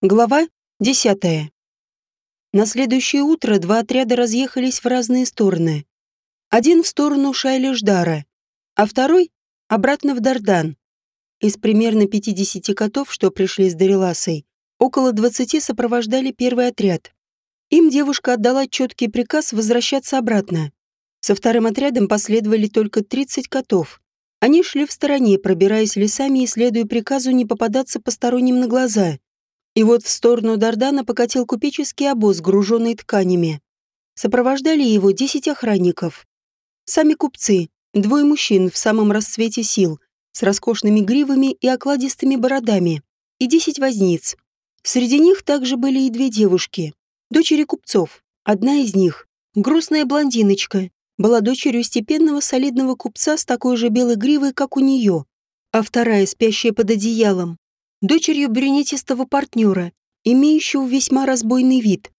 Глава 10. На следующее утро два отряда разъехались в разные стороны. Один в сторону Шайли-Ждара, а второй — обратно в Дардан. Из примерно 50 котов, что пришли с Дариласой, около 20 сопровождали первый отряд. Им девушка отдала четкий приказ возвращаться обратно. Со вторым отрядом последовали только 30 котов. Они шли в стороне, пробираясь лесами и следуя приказу не попадаться посторонним на глаза — и вот в сторону Дардана покатил купеческий обоз, груженный тканями. Сопровождали его десять охранников. Сами купцы, двое мужчин в самом расцвете сил, с роскошными гривами и окладистыми бородами, и десять возниц. Среди них также были и две девушки, дочери купцов. Одна из них, грустная блондиночка, была дочерью степенного солидного купца с такой же белой гривой, как у нее, а вторая, спящая под одеялом, дочерью брюнетистого партнера, имеющего весьма разбойный вид.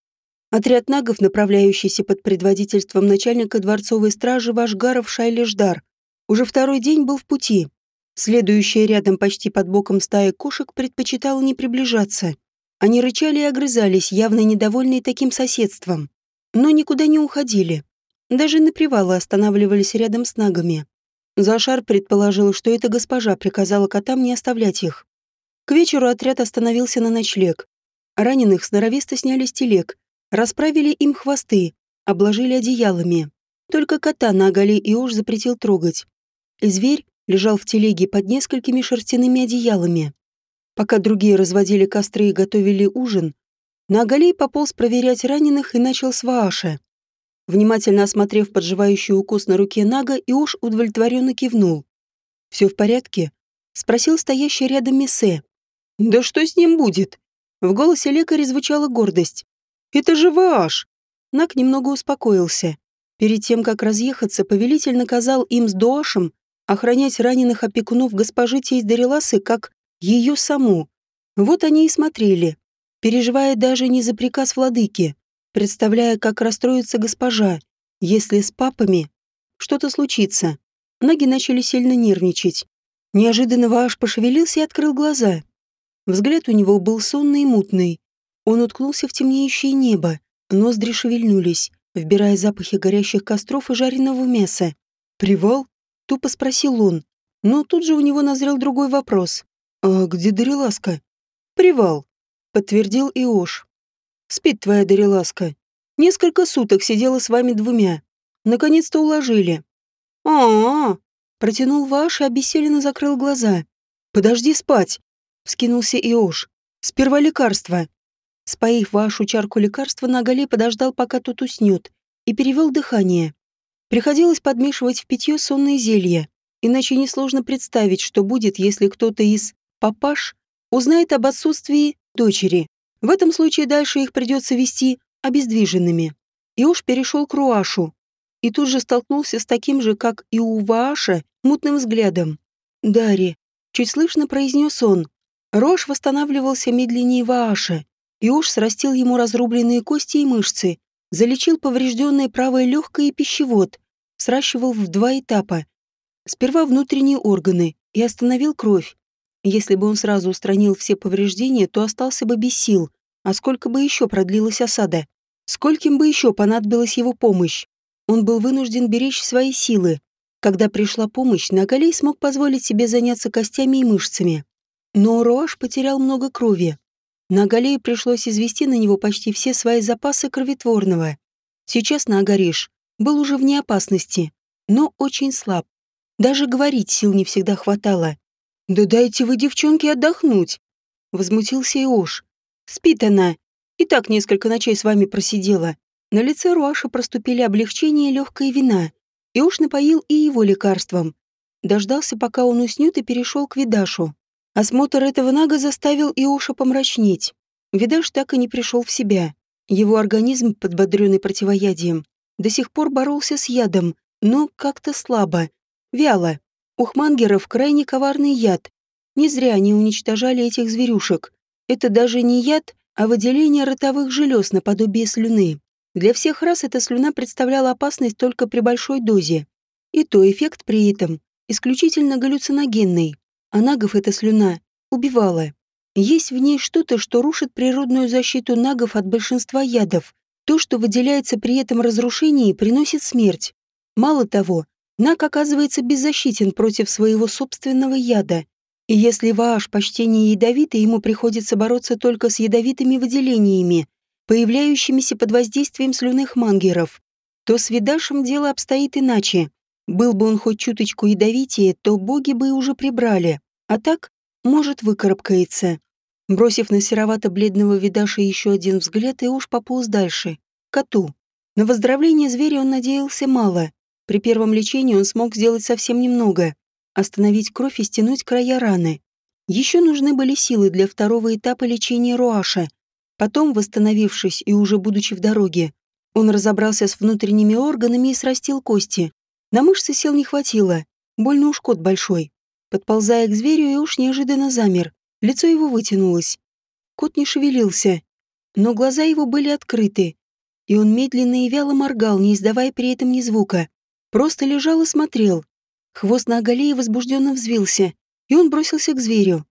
Отряд нагов, направляющийся под предводительством начальника дворцовой стражи Вашгаров Шайлеждар, уже второй день был в пути. Следующая рядом почти под боком стая кошек предпочитала не приближаться. Они рычали и огрызались, явно недовольные таким соседством. Но никуда не уходили. Даже на привалы останавливались рядом с нагами. Зашар предположил, что эта госпожа приказала котам не оставлять их. К вечеру отряд остановился на ночлег. Раненых сноровисто сняли с телег, расправили им хвосты, обложили одеялами. Только кота на оголе и уж запретил трогать. И зверь лежал в телеге под несколькими шерстяными одеялами. Пока другие разводили костры и готовили ужин, на оголей пополз проверять раненых и начал с Вааша. Внимательно осмотрев подживающий укус на руке Нага, Иош удовлетворенно кивнул. «Все в порядке?» — спросил стоящий рядом Месе. «Да что с ним будет?» В голосе лекаря звучала гордость. «Это же ваш!» Нак немного успокоился. Перед тем, как разъехаться, повелитель наказал им с Дуашем охранять раненых опекунов госпожи Тейсдареласы как ее саму. Вот они и смотрели, переживая даже не за приказ владыки, представляя, как расстроится госпожа, если с папами что-то случится. Ноги начали сильно нервничать. Неожиданно Вааш пошевелился и открыл глаза. Взгляд у него был сонный и мутный. Он уткнулся в темнеющее небо, ноздри шевельнулись, вбирая запахи горящих костров и жареного мяса. «Привал?» — тупо спросил он. Но тут же у него назрел другой вопрос. «А где Дариласка?» «Привал», — подтвердил Иош. «Спит твоя Дариласка. Несколько суток сидела с вами двумя. Наконец-то уложили». «А-а-а!» — протянул Ваш и обессиленно закрыл глаза. «Подожди спать!» Вскинулся Иош. «Сперва лекарство». Споив вашу чарку лекарства, Нагалей подождал, пока тот уснет, и перевел дыхание. Приходилось подмешивать в питье сонные зелья, иначе несложно представить, что будет, если кто-то из «папаш» узнает об отсутствии дочери. В этом случае дальше их придется вести обездвиженными. Иош перешел к Руашу и тут же столкнулся с таким же, как и у Вааша, мутным взглядом. «Дарри», — чуть слышно произнес он, Рош восстанавливался медленнее Вааша, и уж срастил ему разрубленные кости и мышцы, залечил поврежденное правое легкое и пищевод, сращивал в два этапа. Сперва внутренние органы и остановил кровь. Если бы он сразу устранил все повреждения, то остался бы без сил, а сколько бы еще продлилась осада? Скольким бы еще понадобилась его помощь? Он был вынужден беречь свои силы. Когда пришла помощь, Нагалей смог позволить себе заняться костями и мышцами. Но Роаш потерял много крови. На Агалее пришлось извести на него почти все свои запасы кровотворного. Сейчас на Агариш был уже вне опасности, но очень слаб. Даже говорить сил не всегда хватало. «Да дайте вы девчонке отдохнуть!» Возмутился Иош. «Спит она. И так несколько ночей с вами просидела». На лице Руаша проступили облегчение и легкая вина. Иош напоил и его лекарством. Дождался, пока он уснет, и перешел к Видашу. Осмотр этого нага заставил Иоша помрачнеть. Видаш так и не пришел в себя. Его организм, подбодренный противоядием, до сих пор боролся с ядом, но как-то слабо, вяло. У хмангеров крайне коварный яд. Не зря они уничтожали этих зверюшек. Это даже не яд, а выделение ротовых желез наподобие слюны. Для всех рас эта слюна представляла опасность только при большой дозе. И то эффект при этом исключительно галлюциногенный. А нагов эта слюна убивала. Есть в ней что-то, что рушит природную защиту нагов от большинства ядов. То, что выделяется при этом разрушении, приносит смерть. Мало того, Наг оказывается беззащитен против своего собственного яда. И если Вааш почти не ядовитый, ему приходится бороться только с ядовитыми выделениями, появляющимися под воздействием слюных мангеров, то с Видашем дело обстоит иначе. Был бы он хоть чуточку ядовитее, то боги бы уже прибрали, а так, может, выкарабкается. Бросив на серовато-бледного Видаша еще один взгляд, и уж пополз дальше. Коту. На выздоровление зверя он надеялся мало. При первом лечении он смог сделать совсем немного. Остановить кровь и стянуть края раны. Еще нужны были силы для второго этапа лечения Руаша. Потом, восстановившись и уже будучи в дороге, он разобрался с внутренними органами и срастил кости. На мышцы сил не хватило. Больно уж кот большой. Подползая к зверю, и уж неожиданно замер. Лицо его вытянулось. Кот не шевелился, но глаза его были открыты, и он медленно и вяло моргал, не издавая при этом ни звука. Просто лежал и смотрел. Хвост на оголе возбужденно взвился, и он бросился к зверю.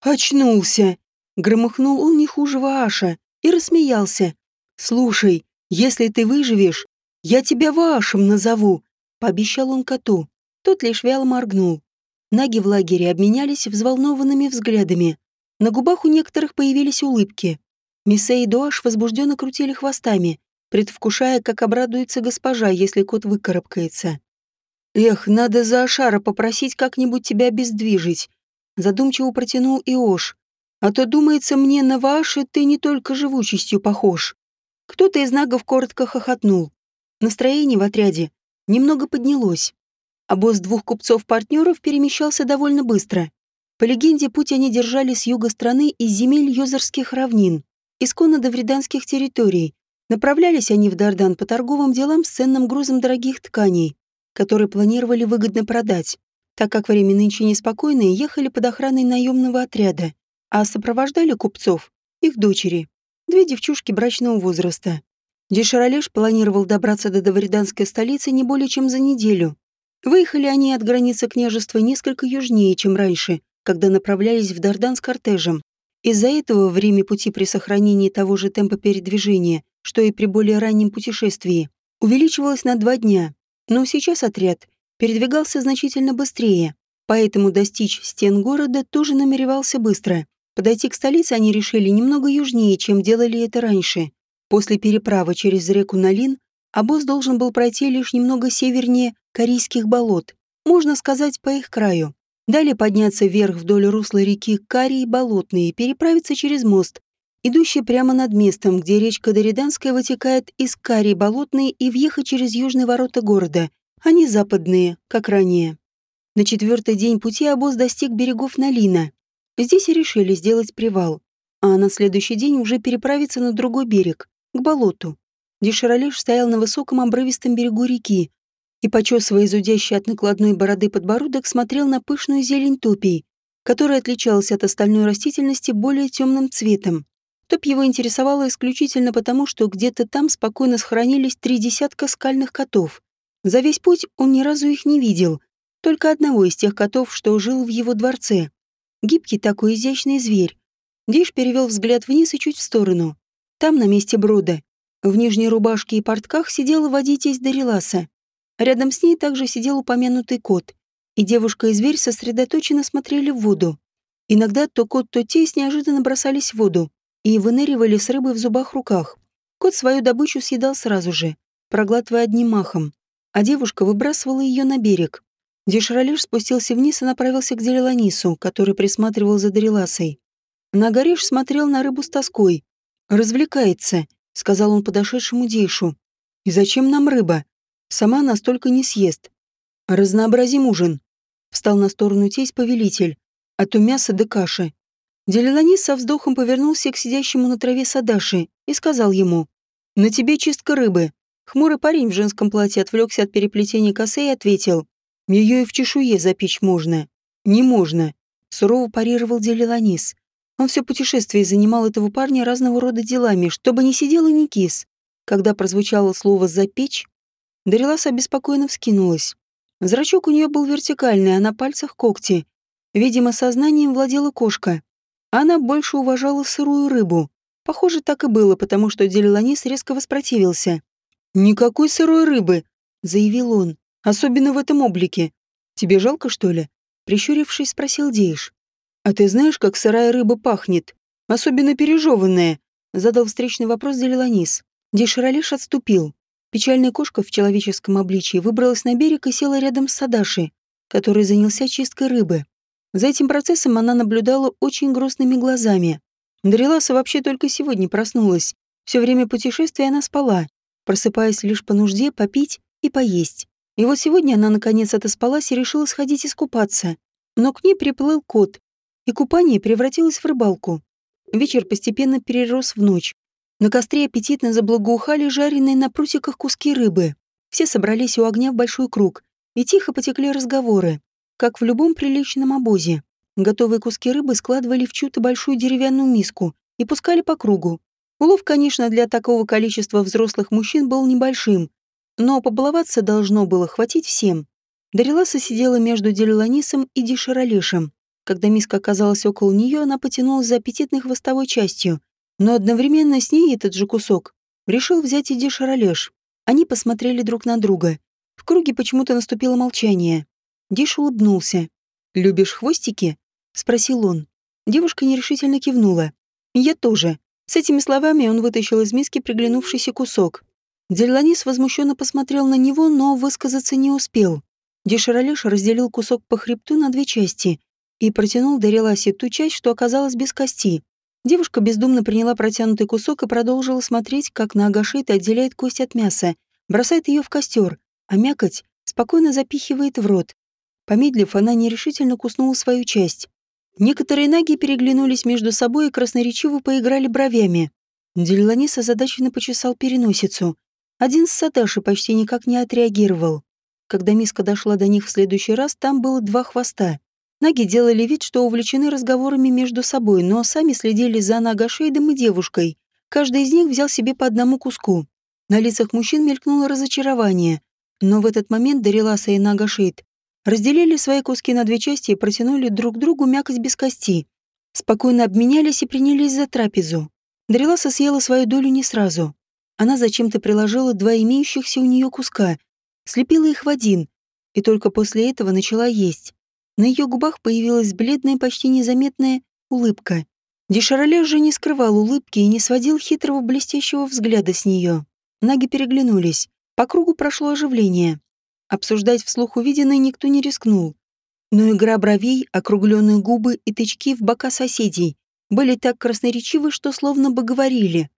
«Очнулся!» Громыхнул он не хуже Вааша и рассмеялся. «Слушай, если ты выживешь, я тебя Вашем назову», — пообещал он коту. Тот лишь вяло моргнул. Наги в лагере обменялись взволнованными взглядами. На губах у некоторых появились улыбки. Миссе и Дуаш возбужденно крутили хвостами, предвкушая, как обрадуется госпожа, если кот выкарабкается. «Эх, надо за Ашара попросить как-нибудь тебя обездвижить», задумчиво протянул Иош. «А то, думается мне, на Ваши ты не только живучестью похож». Кто-то из нагов коротко хохотнул. Настроение в отряде немного поднялось. А босс двух купцов-партнеров перемещался довольно быстро. По легенде, путь они держали с юга страны из земель Йозерских равнин, исконно до вриданских территорий. Направлялись они в Дардан по торговым делам с ценным грузом дорогих тканей, которые планировали выгодно продать, так как время нынче неспокойное, ехали под охраной наемного отряда, а сопровождали купцов их дочери, Две девчушки брачного возраста. Деширалеш планировал добраться до Давриданской столицы не более чем за неделю. Выехали они от границы княжества несколько южнее, чем раньше, когда направлялись в Дардан с кортежем. Из-за этого время пути при сохранении того же темпа передвижения, что и при более раннем путешествии, увеличивалось на два дня. Но сейчас отряд передвигался значительно быстрее, поэтому достичь стен города тоже намеревался быстро. Подойти к столице они решили немного южнее, чем делали это раньше. После переправы через реку Налин обоз должен был пройти лишь немного севернее Корейских болот, можно сказать, по их краю. Далее подняться вверх вдоль русла реки Карий Болотные и переправиться через мост, идущий прямо над местом, где речка Дориданская вытекает из Карий Болотной и въехать через южные ворота города, а не западные, как ранее. На четвертый день пути обоз достиг берегов Налина. Здесь и решили сделать привал, а на следующий день уже переправиться на другой берег, к болоту. Деширалеш стоял на высоком обрывистом берегу реки и, почесывая зудящий от накладной бороды подбородок, смотрел на пышную зелень топий, которая отличалась от остальной растительности более темным цветом. Топь его интересовала исключительно потому, что где-то там спокойно сохранились три десятка скальных котов. За весь путь он ни разу их не видел, только одного из тех котов, что жил в его дворце. Гибкий такой изящный зверь. Диш перевел взгляд вниз и чуть в сторону. Там, на месте брода, в нижней рубашке и портках сидела водитель Дариласа. Рядом с ней также сидел упомянутый кот, и девушка и зверь сосредоточенно смотрели в воду. Иногда то кот, то тесть неожиданно бросались в воду и выныривали с рыбой в зубах руках. Кот свою добычу съедал сразу же, проглатывая одним махом, а девушка выбрасывала ее на берег. Деширалеш спустился вниз и направился к Делеланису, который присматривал за Дариласой. Нагареш смотрел на рыбу с тоской. «Развлекается», — сказал он подошедшему Дейшу. «И зачем нам рыба? Сама настолько не съест. Разнообразим ужин». Встал на сторону тесть повелитель, а то мясо да каши. Делеланис со вздохом повернулся к сидящему на траве Садаши и сказал ему, «На тебе чистка рыбы». Хмурый парень в женском платье отвлекся от переплетения косы и ответил, ее и в чешуе запечь можно. Не можно. Сурово парировал Делиланис. Он все путешествие занимал этого парня разного рода делами, чтобы не сидел и не кис. Когда прозвучало слово «запечь», Дарилас обеспокоенно вскинулась. Зрачок у нее был вертикальный, а на пальцах когти. Видимо, сознанием владела кошка. Она больше уважала сырую рыбу. Похоже, так и было, потому что Делиланис резко воспротивился. «Никакой сырой рыбы», — заявил он, — «особенно в этом облике. Тебе жалко, что ли?» Прищурившись, спросил Дейш. «А ты знаешь, как сырая рыба пахнет? Особенно пережеванная?» Задал встречный вопрос Делиланис. Дейш отступил. Печальная кошка в человеческом обличии выбралась на берег и села рядом с Садаши, который занялся чисткой рыбы. За этим процессом она наблюдала очень грустными глазами. Дариласа вообще только сегодня проснулась. Все время путешествия она спала, просыпаясь лишь по нужде попить и поесть. И вот сегодня она наконец отоспалась и решила сходить искупаться. Но к ней приплыл кот, и купание превратилось в рыбалку. Вечер постепенно перерос в ночь. На костре аппетитно заблагоухали жареные на прутиках куски рыбы. Все собрались у огня в большой круг, и тихо потекли разговоры, как в любом приличном обозе. Готовые куски рыбы складывали в чью-то большую деревянную миску и пускали по кругу. Улов, конечно, для такого количества взрослых мужчин был небольшим, но побаловаться должно было хватить всем. Дариласа сидела между Делиланисом и Диширалешем. Когда миска оказалась около нее, она потянулась за аппетитной хвостовой частью, но одновременно с ней этот же кусок решил взять и Диш Они посмотрели друг на друга. В круге почему-то наступило молчание. Диш улыбнулся. «Любишь хвостики?» — спросил он. Девушка нерешительно кивнула. «Я тоже». С этими словами он вытащил из миски приглянувшийся кусок. Дельланис возмущенно посмотрел на него, но высказаться не успел. Деширалеш разделил кусок по хребту на две части и протянул Дариласе ту часть, что оказалась без кости. Девушка бездумно приняла протянутый кусок и продолжила смотреть, как на агашит отделяет кость от мяса, бросает ее в костер, а мякоть спокойно запихивает в рот. Помедлив, она нерешительно куснула свою часть. Некоторые наги переглянулись между собой и красноречиво поиграли бровями. Делиланис озадаченно почесал переносицу. Один с Саташи почти никак не отреагировал. Когда миска дошла до них в следующий раз, там было два хвоста. Наги делали вид, что увлечены разговорами между собой, но сами следили за Нагашейдом и девушкой. Каждый из них взял себе по одному куску. На лицах мужчин мелькнуло разочарование. Но в этот момент Дариласа и Нагашейд разделили свои куски на две части и протянули друг другу мякоть без кости. Спокойно обменялись и принялись за трапезу. Дариласа съела свою долю не сразу. Она зачем-то приложила два имеющихся у нее куска, слепила их в один, и только после этого начала есть. На ее губах появилась бледная, почти незаметная улыбка. Дешароле же не скрывал улыбки и не сводил хитрого блестящего взгляда с нее. Наги переглянулись. По кругу прошло оживление. Обсуждать вслух увиденное никто не рискнул. Но игра бровей, округленные губы и тычки в бока соседей были так красноречивы, что словно бы говорили.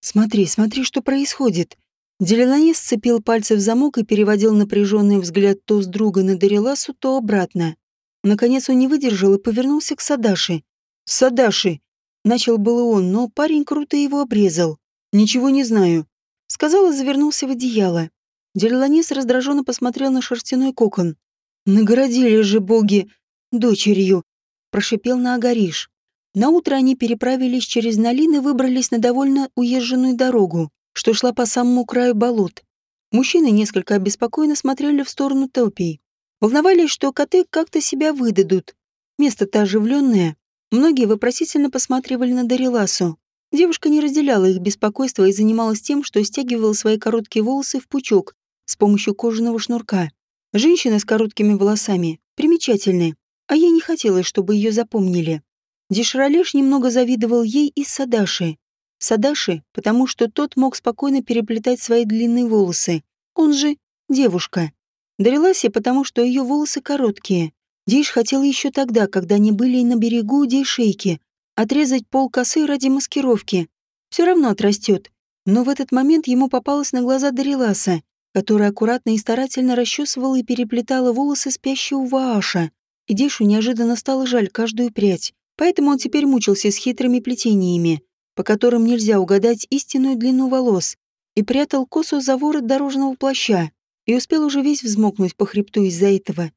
«Смотри, смотри, что происходит». Делиланис сцепил пальцы в замок и переводил напряженный взгляд то с друга на Дариласу, то обратно. Наконец он не выдержал и повернулся к Садаши. «Садаши!» Начал было он, но парень круто его обрезал. «Ничего не знаю», — сказал и завернулся в одеяло. Дерланис раздраженно посмотрел на шерстяной кокон. «Нагородили же боги дочерью!» — прошипел на Агариш. Наутро они переправились через Налин и выбрались на довольно уезженную дорогу, что шла по самому краю болот. Мужчины несколько обеспокоенно смотрели в сторону топий. Волновались, что коты как-то себя выдадут. Место-то оживленное. Многие вопросительно посматривали на Дариласу. Девушка не разделяла их беспокойство и занималась тем, что стягивала свои короткие волосы в пучок с помощью кожаного шнурка. Женщина с короткими волосами примечательны, а ей не хотелось, чтобы ее запомнили. Дешралеш немного завидовал ей и Садаши. Садаши, потому что тот мог спокойно переплетать свои длинные волосы. Он же девушка. Дариласе, потому что ее волосы короткие. Дейш хотел еще тогда, когда они были на берегу Дейшейки, отрезать пол косы ради маскировки. Все равно отрастет. Но в этот момент ему попалась на глаза Дариласа, которая аккуратно и старательно расчесывала и переплетала волосы спящего Вааша. И Дейшу неожиданно стало жаль каждую прядь. Поэтому он теперь мучился с хитрыми плетениями, по которым нельзя угадать истинную длину волос, и прятал косу за ворот дорожного плаща и успел уже весь взмокнуть по хребту из-за этого.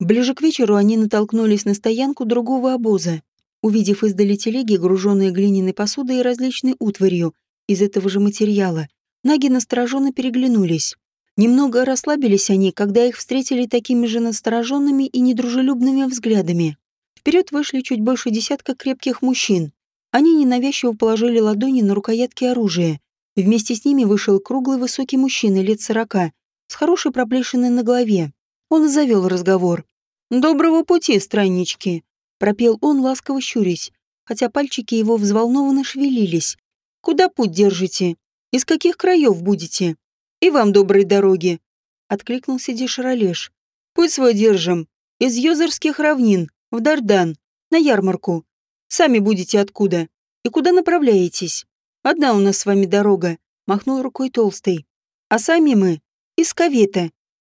Ближе к вечеру они натолкнулись на стоянку другого обоза. Увидев издали телеги, груженные глиняной посудой и различной утварью из этого же материала, наги настороженно переглянулись. Немного расслабились они, когда их встретили такими же настороженными и недружелюбными взглядами. Вперед вышли чуть больше десятка крепких мужчин. Они ненавязчиво положили ладони на рукоятки оружия. Вместе с ними вышел круглый высокий мужчина лет сорока, с хорошей проплешиной на голове. Он и завел разговор. «Доброго пути, страннички!» — пропел он, ласково щурясь, хотя пальчики его взволнованно шевелились. «Куда путь держите? Из каких краев будете? И вам доброй дороги!» — откликнулся Деширалеш. «Путь свой держим. Из Йозерских равнин, в Дардан, на ярмарку. Сами будете откуда? И куда направляетесь? Одна у нас с вами дорога, махнул рукой толстый. А сами мы из.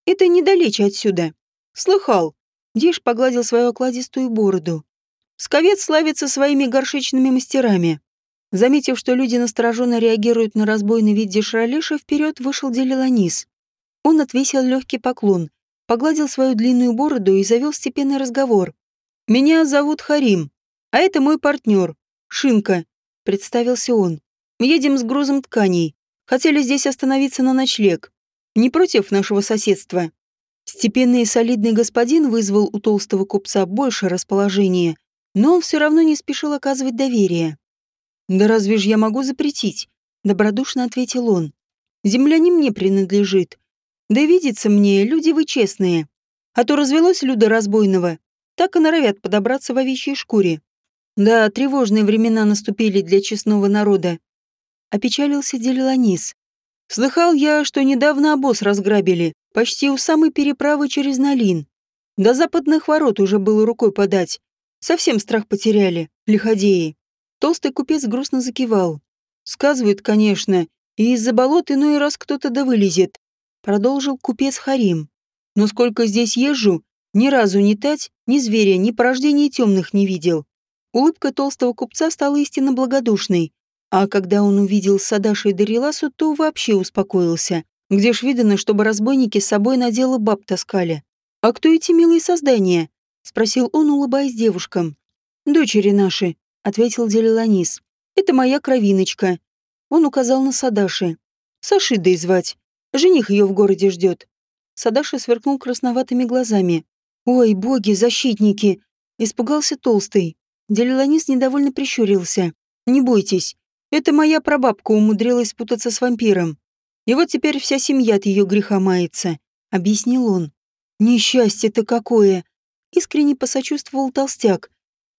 Это недалече отсюда. Слыхал. Диш погладил свою окладистую бороду. Сковет славится своими горшечными мастерами. Заметив, что люди настороженно реагируют на разбойный вид Дешралиша, вперед вышел Делиланис. Он отвесил легкий поклон, погладил свою длинную бороду и завел степенный разговор. «Меня зовут Харим. А это мой партнер, Шинка, представился он. Едем с грузом тканей. Хотели здесь остановиться на ночлег. Не против нашего соседства. Степенный и солидный господин вызвал у толстого купца больше расположения, но он все равно не спешил оказывать доверие. «Да разве ж я могу запретить?» — добродушно ответил он. «Земля не мне принадлежит. Да видится мне, люди вы честные. А то развелось люда разбойного, так и норовят подобраться в овечьей шкуре. Да, тревожные времена наступили для честного народа. Опечалился Делиланис. Слыхал я, что недавно обоз разграбили, почти у самой переправы через Налин. До западных ворот уже было рукой подать. Совсем страх потеряли, лиходеи. Толстый купец грустно закивал. Сказывают, конечно, и из-за болот иной раз кто-то да вылезет. Продолжил купец Харим. Но сколько здесь езжу, ни разу ни тать, ни зверя, ни порождения темных не видел. Улыбка толстого купца стала истинно благодушной, а когда он увидел Садаши и Дариласу, то вообще успокоился. Где ж видано, чтобы разбойники с собой на дело баб таскали? «А кто эти милые создания?» — спросил он, улыбаясь девушкам. «Дочери наши», — ответил Делиланис. «Это моя кровиночка». Он указал на Садаши. «Сашидой звать. Жених ее в городе ждет». Садаши сверкнул красноватыми глазами. «Ой, боги, защитники!» — испугался Толстый. Делиланис недовольно прищурился. «Не бойтесь, это моя прабабка умудрилась спутаться с вампиром. И вот теперь вся семья от ее греха мается», — объяснил он. «Несчастье-то какое!» — искренне посочувствовал толстяк,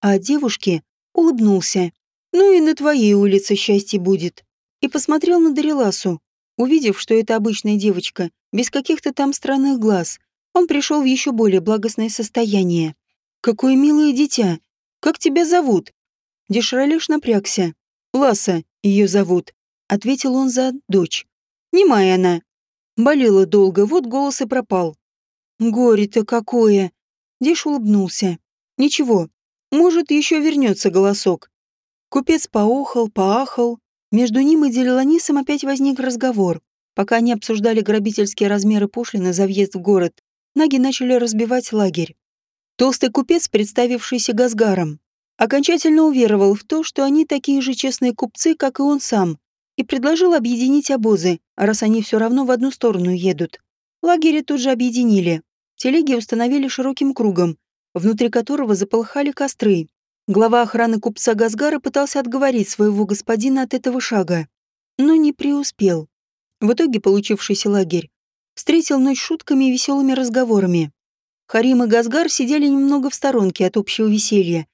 а девушке улыбнулся. «Ну и на твоей улице счастье будет». И посмотрел на Дариласу. Увидев, что это обычная девочка, без каких-то там странных глаз, он пришел в еще более благостное состояние. «Какое милое дитя!» Как тебя зовут?» Дешралеш напрягся. «Ласа ее зовут», — ответил он за дочь. «Немая она. Болела долго, вот голос и пропал». «Горе-то какое!» Деш улыбнулся. «Ничего, может, еще вернется голосок». Купец поохал, поахал. Между ним и Делиланисом опять возник разговор. Пока они обсуждали грабительские размеры пошлины за въезд в город, наги начали разбивать лагерь. Толстый купец, представившийся Газгаром, окончательно уверовал в то, что они такие же честные купцы, как и он сам, и предложил объединить обозы, раз они все равно в одну сторону едут. Лагеря тут же объединили. Телеги установили широким кругом, внутри которого заполыхали костры. Глава охраны купца Газгара пытался отговорить своего господина от этого шага, но не преуспел. В итоге получившийся лагерь встретил ночь шутками и веселыми разговорами. Харим и Газгар сидели немного в сторонке от общего веселья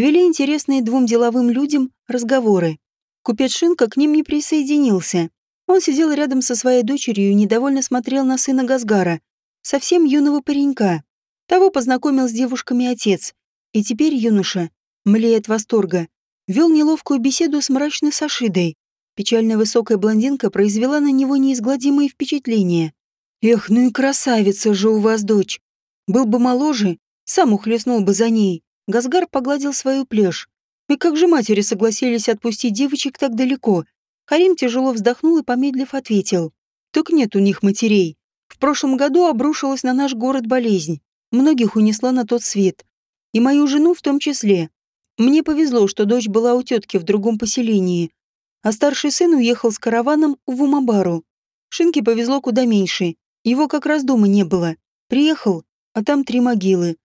вели интересные двум деловым людям разговоры. Купец Шинка к ним не присоединился. Он сидел рядом со своей дочерью и недовольно смотрел на сына Газгара, совсем юного паренька. Того познакомил с девушками отец, и теперь юноша, млея от восторга, вел неловкую беседу с мрачной Сашидой. Печальная высокая блондинка произвела на него неизгладимые впечатления. «Эх, ну и красавица же у вас дочь!» Был бы моложе, сам ухлестнул бы за ней. Газгар погладил свою плешь. И как же матери согласились отпустить девочек так далеко? Харим тяжело вздохнул и, помедлив, ответил. Так нет у них матерей. В прошлом году обрушилась на наш город болезнь. Многих унесла на тот свет. И мою жену в том числе. Мне повезло, что дочь была у тетки в другом поселении. А старший сын уехал с караваном в Умабару. Шинке повезло куда меньше. Его как раз дома не было. Приехал, а там три могилы.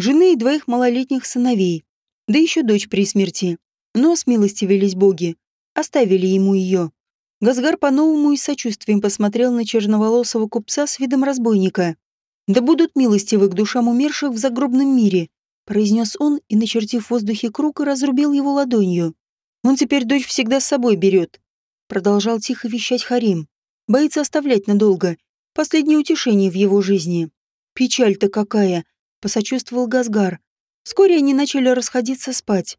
Жены и двоих малолетних сыновей. Да еще дочь при смерти. Но смилостивились боги. Оставили ему ее. Газгар по-новому и сочувствием посмотрел на черноволосого купца с видом разбойника. «Да будут милостивы к душам умерших в загробном мире», произнес он и, начертив в воздухе круг, разрубил его ладонью. «Он теперь дочь всегда с собой берет», продолжал тихо вещать Харим. «Боится оставлять надолго. Последнее утешение в его жизни. Печаль-то какая!» Посочувствовал Газгар. Вскоре они начали расходиться спать.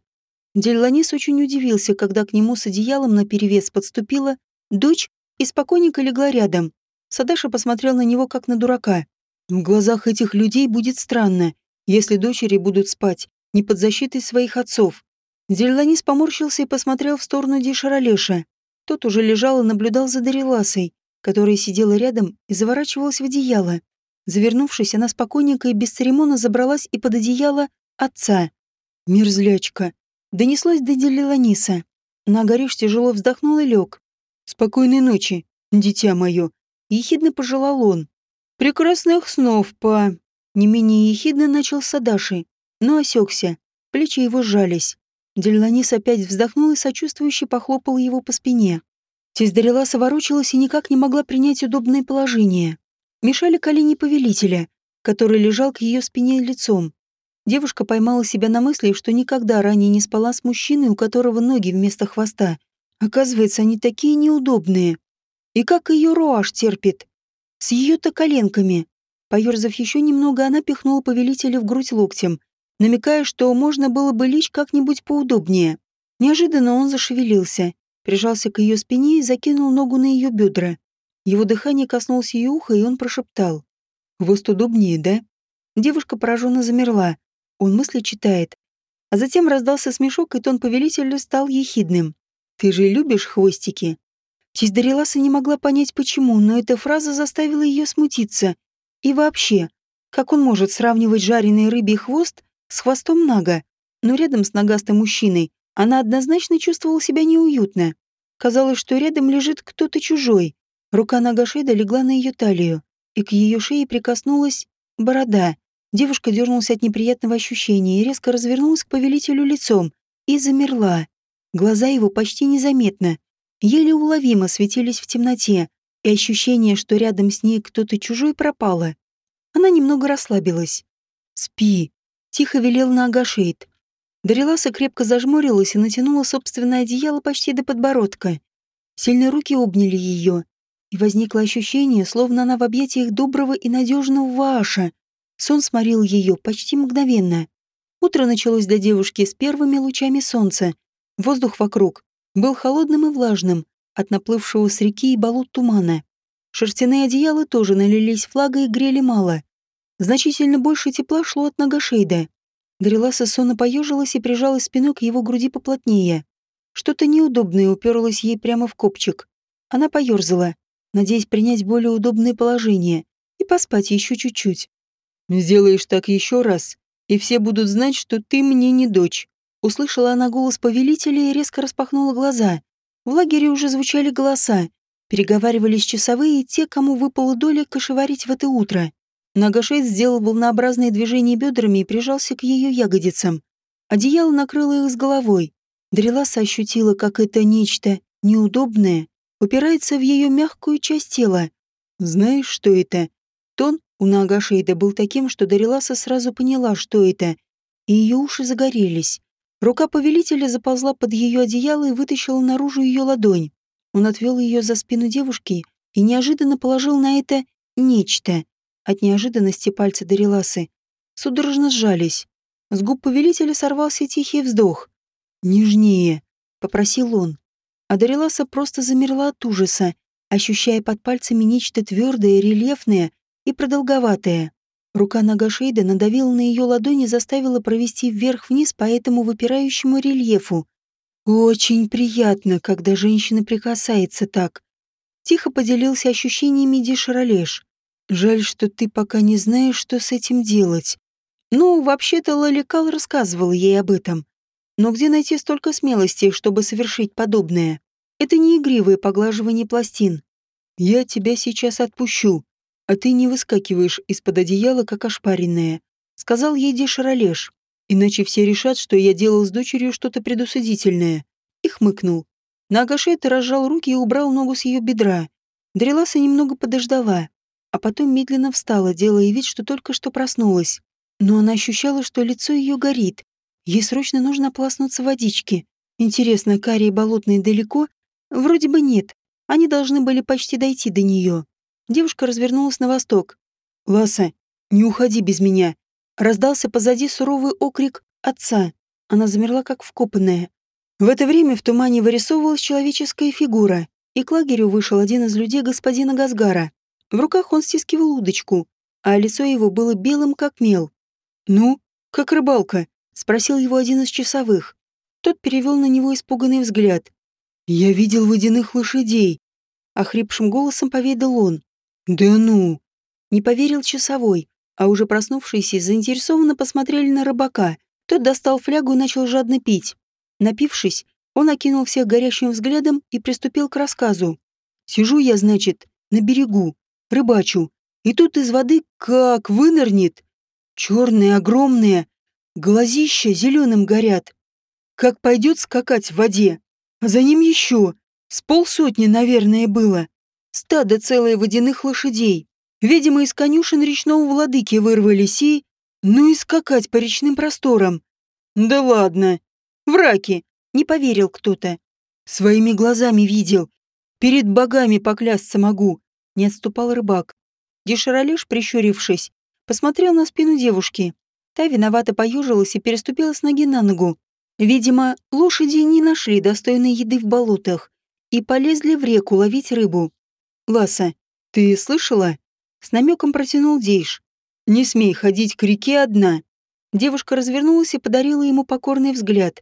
Дельланис очень удивился, когда к нему с одеялом наперевес подступила дочь и спокойненько легла рядом. Садаша посмотрел на него как на дурака. В глазах этих людей будет странно, если дочери будут спать не под защитой своих отцов. Дельланис поморщился и посмотрел в сторону Дишаралеша. Тот уже лежал и наблюдал за Дариласой, которая сидела рядом и заворачивалась в одеяло. Завернувшись, она спокойненько и без церемона забралась и под одеяло отца. «Мерзлячка!» Донеслось до Делиланиса. Нагариш тяжело вздохнул и лег. «Спокойной ночи, дитя мое!» Ехидно пожелал он. «Прекрасных снов, па!» Не менее ехидно начал Садаши, но осекся. Плечи его сжались. Дельланис опять вздохнул и сочувствующе похлопал его по спине. Тиздарила соворочилась и никак не могла принять удобное положение. Мешали колени повелителя, который лежал к ее спине лицом. Девушка поймала себя на мысли, что никогда ранее не спала с мужчиной, у которого ноги вместо хвоста. Оказывается, они такие неудобные. И как ее Роаш терпит? С ее-то коленками. Поерзав еще немного, она пихнула повелителя в грудь локтем, намекая, что можно было бы лечь как-нибудь поудобнее. Неожиданно он зашевелился, прижался к ее спине и закинул ногу на ее бедра. Его дыхание коснулось ее уха, и он прошептал. «Вот удобнее, да?» Девушка пораженно замерла. Он мысли читает. А затем раздался смешок, и тон повелителя стал ехидным. «Ты же любишь хвостики?» Чиздареласа не могла понять, почему, но эта фраза заставила ее смутиться. И вообще, как он может сравнивать жареный рыбий хвост с хвостом Нага? Но рядом с ногастым мужчиной она однозначно чувствовала себя неуютно. Казалось, что рядом лежит кто-то чужой. Рука Нагашеда легла на ее талию, и к ее шее прикоснулась борода. Девушка дернулась от неприятного ощущения и резко развернулась к повелителю лицом и замерла. Глаза его почти незаметно, еле уловимо светились в темноте, и ощущение, что рядом с ней кто-то чужой, пропало. Она немного расслабилась. «Спи», — тихо велел на Агашейд. Дариласа крепко зажмурилась и натянула собственное одеяло почти до подбородка. Сильные руки обняли ее, и возникло ощущение, словно она в объятиях доброго и надежного Ваша, Сон сморил ее почти мгновенно. Утро началось для девушки с первыми лучами солнца. Воздух вокруг был холодным и влажным от наплывшего с реки и болот тумана. Шерстяные одеяла тоже налились влагой и грели мало. Значительно больше тепла шло от Нагашейда. Греласа сонно поежилась и прижалась спиной к его груди поплотнее. Что-то неудобное уперлось ей прямо в копчик. Она поерзала, надеясь принять более удобное положение и поспать еще чуть-чуть. Сделаешь так еще раз, и все будут знать, что ты мне не дочь. Услышала она голос повелителя и резко распахнула глаза. В лагере уже звучали голоса. Переговаривались часовые и те, кому выпала доля кошеварить в это утро. Нагашейд сделал волнообразные движения бедрами и прижался к ее ягодицам. Одеяло накрыло их с головой. Дреласа ощутила, как это нечто неудобное упирается в ее мягкую часть тела. Знаешь, что это? Тон, у Нагашейда был таким, что Дариласа сразу поняла, что это, и ее уши загорелись. Рука повелителя заползла под ее одеяло и вытащила наружу ее ладонь. Он отвел ее за спину девушки и неожиданно положил на это нечто. От неожиданности пальцы Дариласы судорожно сжались. С губ повелителя сорвался тихий вздох. «Нежнее», — попросил он. А Дариласа просто замерла от ужаса, ощущая под пальцами нечто твердое, рельефное и продолговатая. Рука нога Шейда надавила на ее ладони и заставила провести вверх-вниз по этому выпирающему рельефу. «Очень приятно, когда женщина прикасается так», — тихо поделился ощущениями Дишаролеш. «Жаль, что ты пока не знаешь, что с этим делать». Ну, вообще-то Лаликал рассказывал ей об этом. Но где найти столько смелости, чтобы совершить подобное? Это не игривое поглаживание пластин. «Я тебя сейчас отпущу», а ты не выскакиваешь из-под одеяла, как ошпаренная», — сказал ей Деширалеш. Иначе все решат, что я делал с дочерью что-то предусудительное. И хмыкнул. На Агашета разжал руки и убрал ногу с ее бедра. Дреласа немного подождала, а потом медленно встала, делая вид, что только что проснулась. Но она ощущала, что лицо ее горит. Ей срочно нужно ополоснуться водички. Интересно, карие болотные далеко? Вроде бы нет. Они должны были почти дойти до нее. Девушка развернулась на восток. «Ласа, не уходи без меня!» Раздался позади суровый окрик отца. Она замерла, как вкопанная. В это время в тумане вырисовывалась человеческая фигура, и к лагерю вышел один из людей господина Газгара. В руках он стискивал удочку, а лицо его было белым, как мел. «Ну, как рыбалка?» — спросил его один из часовых. Тот перевел на него испуганный взгляд. «Я видел водяных лошадей», — охрипшим голосом поведал он. «Да ну!» Не поверил часовой, а уже проснувшиеся заинтересованно посмотрели на рыбака. Тот достал флягу и начал жадно пить. Напившись, он окинул всех горящим взглядом и приступил к рассказу. «Сижу я, значит, на берегу, рыбачу, и тут из воды как вынырнет. Черные, огромные, глазища зеленым горят. Как пойдет скакать в воде, а за ним еще, с полсотни, наверное, было. Стадо целое водяных лошадей. Видимо, из конюшен речного владыки вырвались и... Ну и скакать по речным просторам. Да ладно. Враки. Не поверил кто-то. Своими глазами видел. Перед богами поклясться могу. Не отступал рыбак. Деширалеш, прищурившись, посмотрел на спину девушки. Та виновато поюжилась и переступила с ноги на ногу. Видимо, лошади не нашли достойной еды в болотах и полезли в реку ловить рыбу. «Ласа, ты слышала?» С намеком протянул Дейш. «Не смей ходить к реке одна». Девушка развернулась и подарила ему покорный взгляд.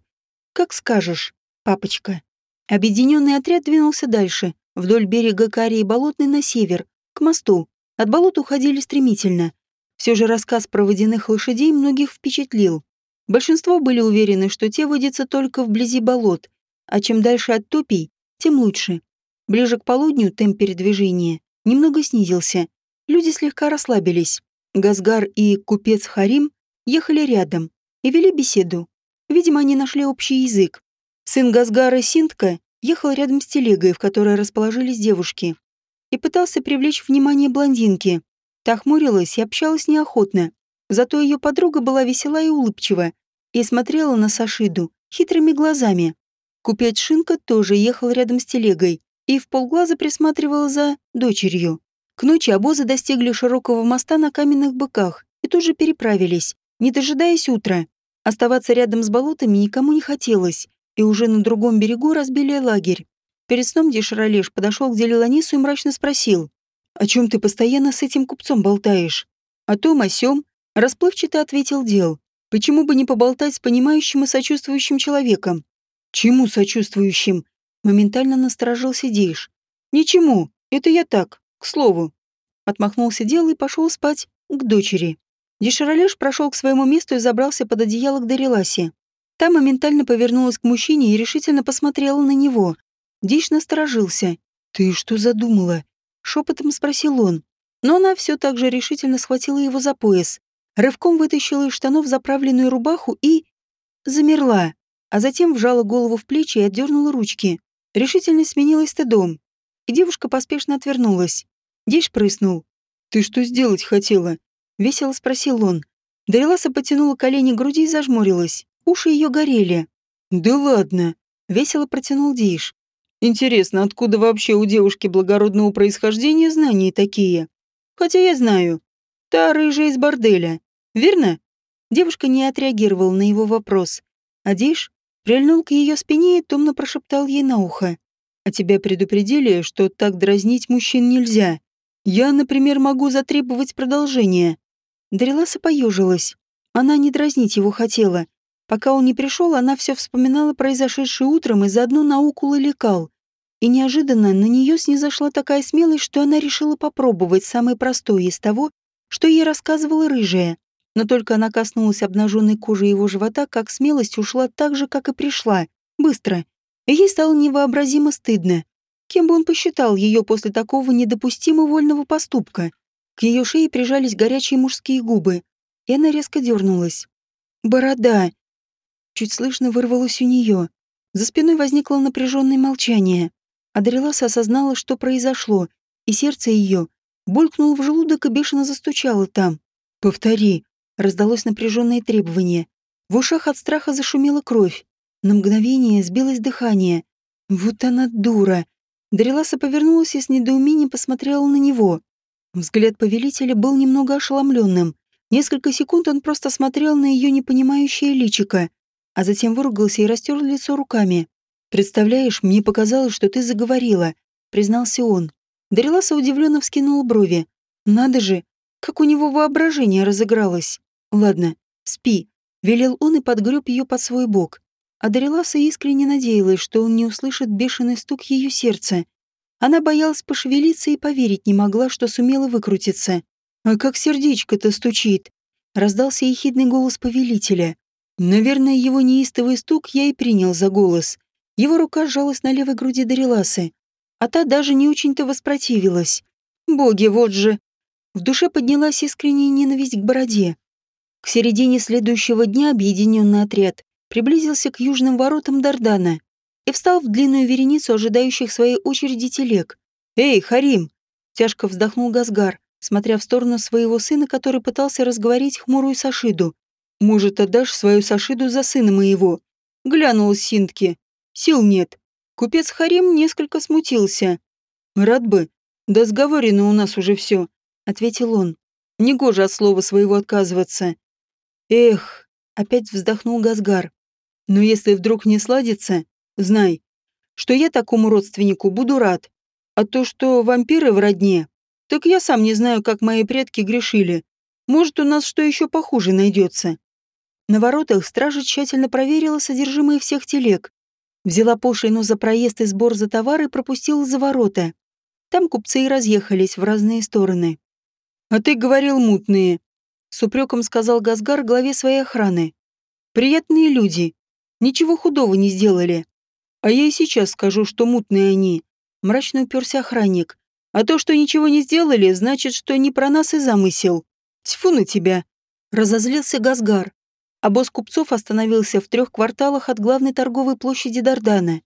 «Как скажешь, папочка». Объединенный отряд двинулся дальше, вдоль берега Карии Болотной на север, к мосту. От болот уходили стремительно. Все же рассказ про водяных лошадей многих впечатлил. Большинство были уверены, что те водятся только вблизи болот, а чем дальше от топий, тем лучше. Ближе к полудню темп передвижения немного снизился, Люди слегка расслабились. Газгар и купец Харим ехали рядом и вели беседу. Видимо, они нашли общий язык. Сын Газгара Синтка ехал рядом с телегой, в которой расположились девушки, и пытался привлечь внимание блондинки. Та хмурилась и общалась неохотно. Зато ее подруга была весела и улыбчива и смотрела на Сашиду хитрыми глазами. Купец Шинка тоже ехал рядом с телегой и в полглаза присматривал за дочерью. К ночи обозы достигли широкого моста на каменных быках и тут же переправились, не дожидаясь утра. Оставаться рядом с болотами никому не хотелось, и уже на другом берегу разбили лагерь. Перед сном Деширалеш подошел к Делиланису и мрачно спросил, «О чем ты постоянно с этим купцом болтаешь?» «О том, о сём», — расплывчато ответил Дел. «Почему бы не поболтать с понимающим и сочувствующим человеком?» «Чему сочувствующим?» Моментально насторожился Дейш. «Ничему, это я так, к слову, отмахнулся дел и пошел спать к дочери. Деширалеш прошел к своему месту и забрался под одеяло к Дариласе. Та моментально повернулась к мужчине и решительно посмотрела на него. Диш насторожился. «Ты что задумала?» — шепотом спросил он. Но она все так же решительно схватила его за пояс, рывком вытащила из штанов заправленную рубаху и... замерла, а затем вжала голову в плечи и отдернула ручки. Решительность сменилась стыдом и девушка поспешно отвернулась. Диш прыснул. «Ты что сделать хотела?» — весело спросил он. Дариласа потянула колени к груди и зажмурилась. Уши ее горели. «Да ладно!» — весело протянул Диш. «Интересно, откуда вообще у девушки благородного происхождения знания такие? Хотя я знаю. Та рыжая из борделя. Верно?» Девушка не отреагировала на его вопрос. А Диш прильнул к ее спине и томно прошептал ей на ухо. А тебя предупредили, что так дразнить мужчин нельзя. Я, например, могу затребовать продолжение». Дариласа поежилась. Она не дразнить его хотела. Пока он не пришел, она все вспоминала произошедшее утром и заодно науку лалекал. И неожиданно на нее снизошла такая смелость, что она решила попробовать самое простое из того, что ей рассказывала рыжая. Но только она коснулась обнаженной кожи его живота, как смелость ушла так же, как и пришла. Быстро и ей стало невообразимо стыдно. Кем бы он посчитал ее после такого недопустимо вольного поступка? К ее шее прижались горячие мужские губы, и она резко дернулась. Борода. Чуть слышно вырвалось у нее. За спиной возникло напряженное молчание. Адреласа осознала, что произошло, и сердце ее булькнуло в желудок и бешено застучало там. «Повтори», — раздалось напряженное требование. В ушах от страха зашумела кровь. На мгновение сбилось дыхание. Вот она дура. Дариласа повернулась и с недоумением посмотрела на него. Взгляд повелителя был немного ошеломленным. Несколько секунд он просто смотрел на ее непонимающее личико, а затем выругался и растер лицо руками. «Представляешь, мне показалось, что ты заговорила», — признался он. Дариласа удивленно вскинула брови. «Надо же, как у него воображение разыгралось. Ладно, спи», — велел он и подгреб ее под свой бок. А Дариласа искренне надеялась, что он не услышит бешеный стук ее сердца. Она боялась пошевелиться и поверить не могла, что сумела выкрутиться. «А как сердечко-то стучит!» — раздался ехидный голос повелителя. Наверное, его неистовый стук я и принял за голос. Его рука сжалась на левой груди Дариласы, а та даже не очень-то воспротивилась. Боги, вот же! В душе поднялась искренняя ненависть к бороде. К середине следующего дня объединенный отряд приблизился к южным воротам Дардана и встал в длинную вереницу ожидающих своей очереди телег. «Эй, Харим!» — тяжко вздохнул Газгар, смотря в сторону своего сына, который пытался разговорить хмурую Сашиду. «Может, отдашь свою Сашиду за сына моего?» Глянула Синтки. Сил нет. Купец Харим несколько смутился. «Рад бы. Да сговорено у нас уже все», — ответил он. «Негоже от слова своего отказываться». «Эх», — опять вздохнул Газгар. «Но если вдруг не сладится, знай, что я такому родственнику буду рад. А то, что вампиры в родне, так я сам не знаю, как мои предки грешили. Может, у нас что еще похуже найдется». На воротах стража тщательно проверила содержимое всех телег, Взяла пошлину за проезд и сбор за товары и пропустила за ворота. Там купцы и разъехались в разные стороны. «А ты говорил мутные», — с упреком сказал Газгар главе своей охраны. «Приятные люди. Ничего худого не сделали. А я и сейчас скажу, что мутные они», — мрачно уперся охранник. «А то, что ничего не сделали, значит, что не про нас и замысел. Тьфу на тебя!» Разозлился Газгар а босс купцов остановился в трех кварталах от главной торговой площади Дардана.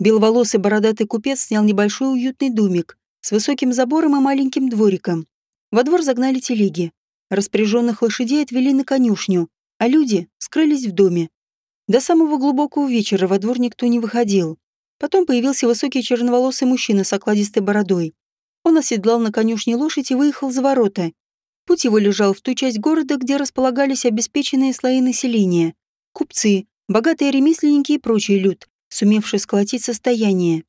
Беловолосый бородатый купец снял небольшой уютный домик с высоким забором и маленьким двориком. Во двор загнали телеги. Распоряженных лошадей отвели на конюшню, а люди скрылись в доме. До самого глубокого вечера во двор никто не выходил. Потом появился высокий черноволосый мужчина с окладистой бородой. Он оседлал на конюшне лошадь и выехал за ворота. Путь его лежал в ту часть города, где располагались обеспеченные слои населения. Купцы, богатые ремесленники и прочий люд, сумевший сколотить состояние.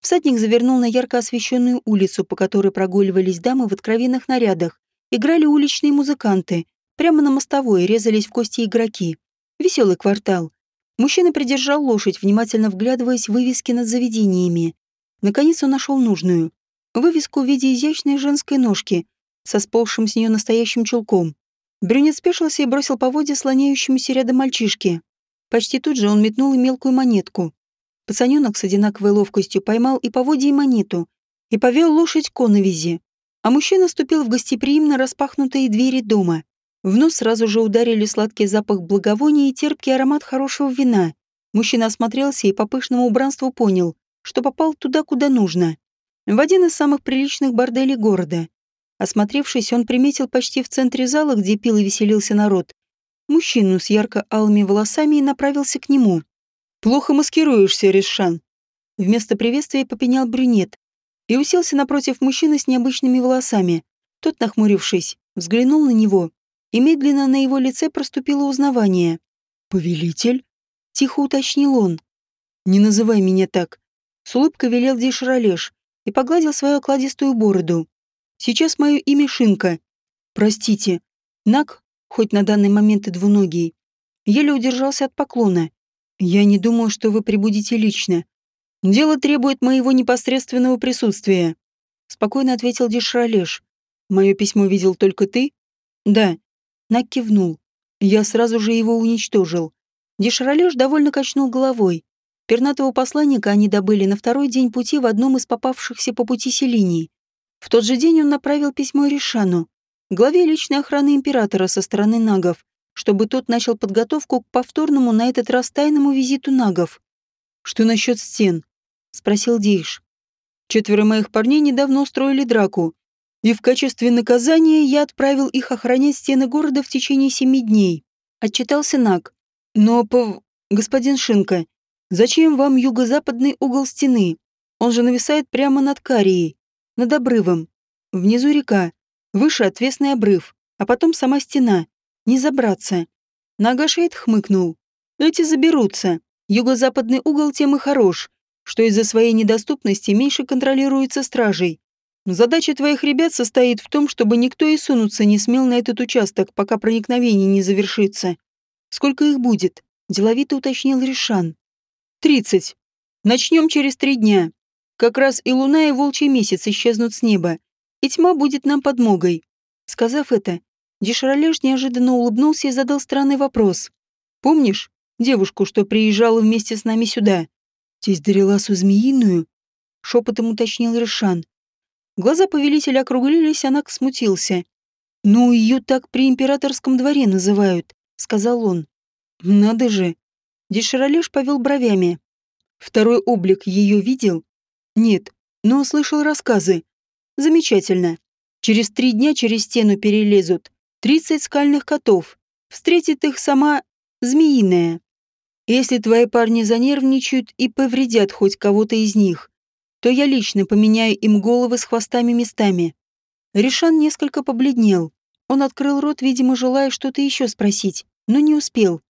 Всадник завернул на ярко освещенную улицу, по которой прогуливались дамы в откровенных нарядах. Играли уличные музыканты. Прямо на мостовой резались в кости игроки. Веселый квартал. Мужчина придержал лошадь, внимательно вглядываясь в вывески над заведениями. Наконец он нашел нужную. Вывеску в виде изящной женской ножки, со сползшим с нее настоящим чулком. Брюнет спешился и бросил поводья слоняющемуся рядом мальчишке. Почти тут же он метнул и мелкую монетку. Пацаненок с одинаковой ловкостью поймал и поводья, и монету, и повел лошадь к коновизе. А мужчина ступил в гостеприимно распахнутые двери дома. В нос сразу же ударили сладкий запах благовония и терпкий аромат хорошего вина. Мужчина осмотрелся и по пышному убранству понял, что попал туда, куда нужно. В один из самых приличных борделей города. Осмотревшись, он приметил почти в центре зала, где пил и веселился народ, мужчину с ярко-алыми волосами и направился к нему. «Плохо маскируешься, Решан». Вместо приветствия попенял брюнет и уселся напротив мужчины с необычными волосами. Тот, нахмурившись, взглянул на него, и медленно на его лице проступило узнавание. «Повелитель?» — тихо уточнил он. «Не называй меня так». С улыбкой велел Дишралеш и погладил свою окладистую бороду. Сейчас мое имя Шинка. Простите. Нак, хоть на данный момент и двуногий, еле удержался от поклона. Я не думал, что вы прибудете лично. Дело требует моего непосредственного присутствия. Спокойно ответил Дешралеш. Мое письмо видел только ты? Да. Нак кивнул. Я сразу же его уничтожил. Дешралеш довольно качнул головой. Пернатого посланника они добыли на второй день пути в одном из попавшихся по пути селений. В тот же день он направил письмо Ришану, главе личной охраны императора со стороны нагов, чтобы тот начал подготовку к повторному на этот раз тайному визиту нагов. «Что насчет стен?» — спросил Дейш. «Четверо моих парней недавно устроили драку, и в качестве наказания я отправил их охранять стены города в течение семи дней», — отчитался Наг. «Но, по... господин Шинка, зачем вам юго-западный угол стены? Он же нависает прямо над Карией, над обрывом. Внизу река, выше отвесный обрыв, а потом сама стена. Не забраться. Нагашейд хмыкнул. Эти заберутся. Юго-западный угол тем и хорош, что из-за своей недоступности меньше контролируется стражей. Задача твоих ребят состоит в том, чтобы никто и сунуться не смел на этот участок, пока проникновение не завершится. Сколько их будет? Деловито уточнил Ришан. Тридцать. Начнем через три дня. Как раз и луна, и волчий месяц исчезнут с неба, и тьма будет нам подмогой. Сказав это, Деширалеш неожиданно улыбнулся и задал странный вопрос. «Помнишь девушку, что приезжала вместе с нами сюда?» «Тесть Дариласу Змеиную?» — шепотом уточнил Решан. Глаза повелителя округлились, а Нак смутился. «Ну, ее так при императорском дворе называют», — сказал он. «Надо же». Деширалеш повел бровями. Второй облик ее видел? Нет, но слышал рассказы. Замечательно. Через три дня через стену перелезут. Тридцать скальных котов. Встретит их сама змеиная. Если твои парни занервничают и повредят хоть кого-то из них, то я лично поменяю им головы с хвостами местами. Ришан несколько побледнел. Он открыл рот, видимо, желая что-то еще спросить, но не успел.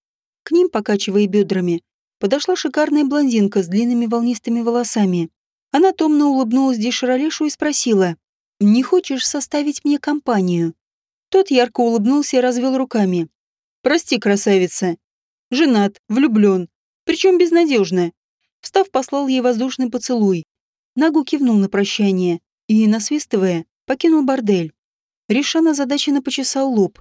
К ним, покачивая бедрами, подошла шикарная блондинка с длинными волнистыми волосами. Она томно улыбнулась Деширалешу и спросила, «Не хочешь составить мне компанию?» Тот ярко улыбнулся и развел руками. «Прости, красавица. Женат, влюблен, причем безнадежно». Встав, послал ей воздушный поцелуй. Нагу кивнул на прощание и, насвистывая, покинул бордель. Решана озадаченно почесал лоб.